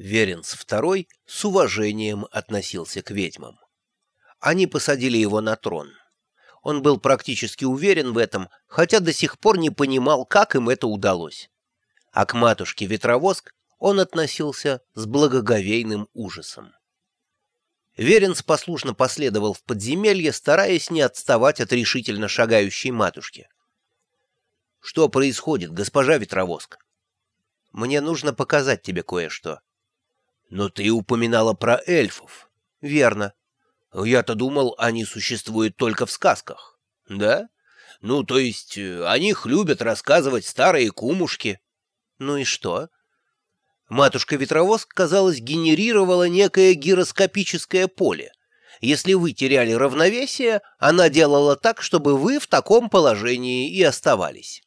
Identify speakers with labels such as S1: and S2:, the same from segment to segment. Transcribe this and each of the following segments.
S1: Веренс II с уважением относился к ведьмам. Они посадили его на трон. Он был практически уверен в этом, хотя до сих пор не понимал, как им это удалось. А к матушке Ветровоск он относился с благоговейным ужасом. Веренс послушно последовал в подземелье, стараясь не отставать от решительно шагающей матушки. «Что происходит, госпожа Ветровоск?» «Мне нужно показать тебе кое-что». «Но ты упоминала про эльфов». «Верно. Я-то думал, они существуют только в сказках». «Да? Ну, то есть э, о них любят рассказывать старые кумушки». «Ну и что?» Матушка-ветровоз, казалось, генерировала некое гироскопическое поле. Если вы теряли равновесие, она делала так, чтобы вы в таком положении и оставались.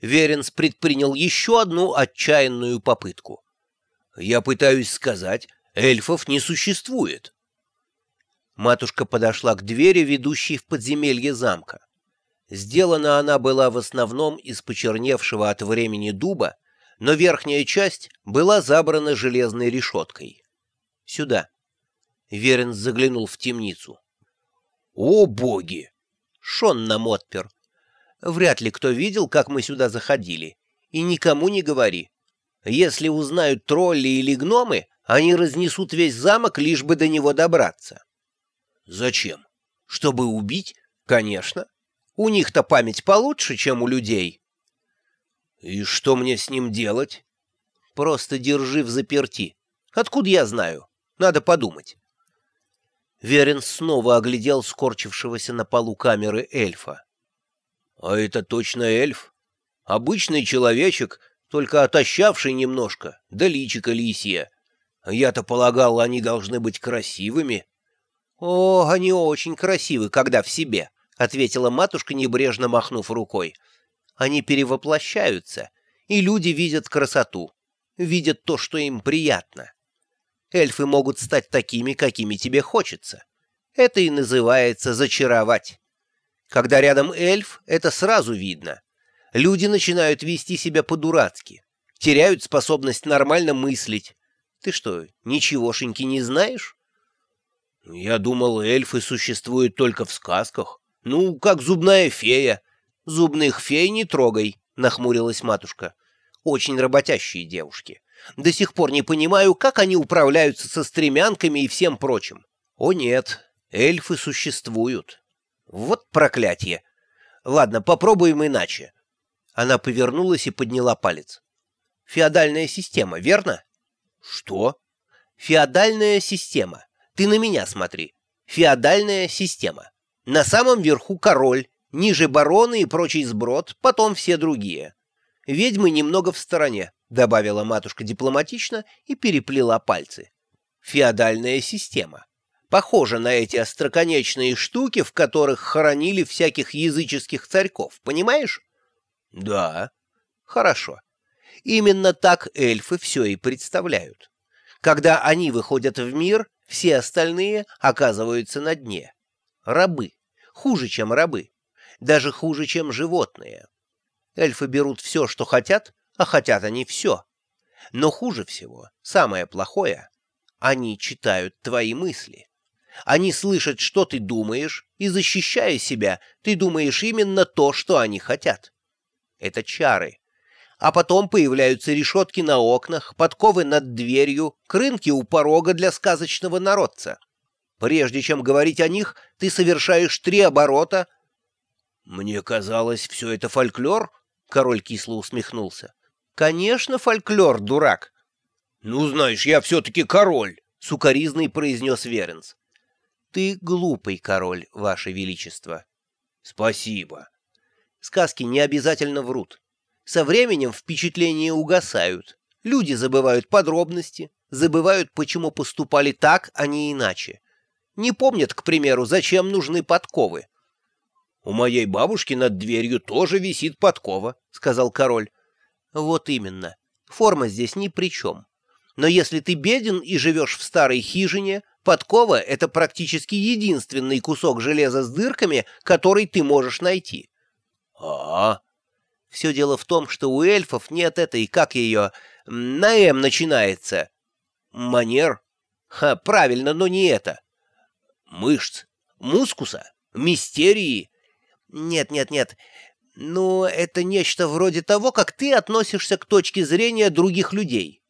S1: Веренс предпринял еще одну отчаянную попытку. «Я пытаюсь сказать, эльфов не существует». Матушка подошла к двери, ведущей в подземелье замка. Сделана она была в основном из почерневшего от времени дуба, но верхняя часть была забрана железной решеткой. «Сюда». Веренс заглянул в темницу. «О, боги!» Шон нам отпер. «Вряд ли кто видел, как мы сюда заходили. И никому не говори. Если узнают тролли или гномы, они разнесут весь замок, лишь бы до него добраться». «Зачем? Чтобы убить? Конечно. У них-то память получше, чем у людей». «И что мне с ним делать?» «Просто держи в заперти. Откуда я знаю? Надо подумать». Верен снова оглядел скорчившегося на полу камеры эльфа. «А это точно эльф? Обычный человечек, только отощавший немножко, да личико лисье. Я-то полагал, они должны быть красивыми». «О, они очень красивы, когда в себе», — ответила матушка, небрежно махнув рукой. Они перевоплощаются, и люди видят красоту, видят то, что им приятно. Эльфы могут стать такими, какими тебе хочется. Это и называется зачаровать. Когда рядом эльф, это сразу видно. Люди начинают вести себя по-дурацки, теряют способность нормально мыслить. Ты что, ничегошеньки не знаешь? Я думал, эльфы существуют только в сказках. Ну, как зубная фея. «Зубных фей не трогай», — нахмурилась матушка. «Очень работящие девушки. До сих пор не понимаю, как они управляются со стремянками и всем прочим. О нет, эльфы существуют. Вот проклятие. Ладно, попробуем иначе». Она повернулась и подняла палец. «Феодальная система, верно?» «Что?» «Феодальная система. Ты на меня смотри. Феодальная система. На самом верху король, Ниже бароны и прочий сброд, потом все другие. Ведьмы немного в стороне, добавила матушка дипломатично и переплела пальцы. Феодальная система. Похожа на эти остроконечные штуки, в которых хоронили всяких языческих царьков, понимаешь? Да. Хорошо. Именно так эльфы все и представляют. Когда они выходят в мир, все остальные оказываются на дне. Рабы. Хуже, чем рабы даже хуже, чем животные. Эльфы берут все, что хотят, а хотят они все. Но хуже всего, самое плохое, они читают твои мысли. Они слышат, что ты думаешь, и, защищая себя, ты думаешь именно то, что они хотят. Это чары. А потом появляются решетки на окнах, подковы над дверью, крынки у порога для сказочного народца. Прежде чем говорить о них, ты совершаешь три оборота, «Мне казалось, все это фольклор?» — король кисло усмехнулся. «Конечно, фольклор, дурак!» «Ну, знаешь, я все-таки король!» — сукоризный произнес Веренс. «Ты глупый король, ваше величество». «Спасибо». Сказки не обязательно врут. Со временем впечатления угасают. Люди забывают подробности, забывают, почему поступали так, а не иначе. Не помнят, к примеру, зачем нужны подковы. «У моей бабушки над дверью тоже висит подкова», — сказал король. «Вот именно. Форма здесь ни при чем. Но если ты беден и живешь в старой хижине, подкова — это практически единственный кусок железа с дырками, который ты можешь найти». «А. Все дело в том, что у эльфов нет этой, как ее, на «М» начинается. Манер? Ха, правильно, но не это. Мышц? Мускуса? Мистерии? Нет, нет, нет. Ну, это нечто вроде того, как ты относишься к точке зрения других людей.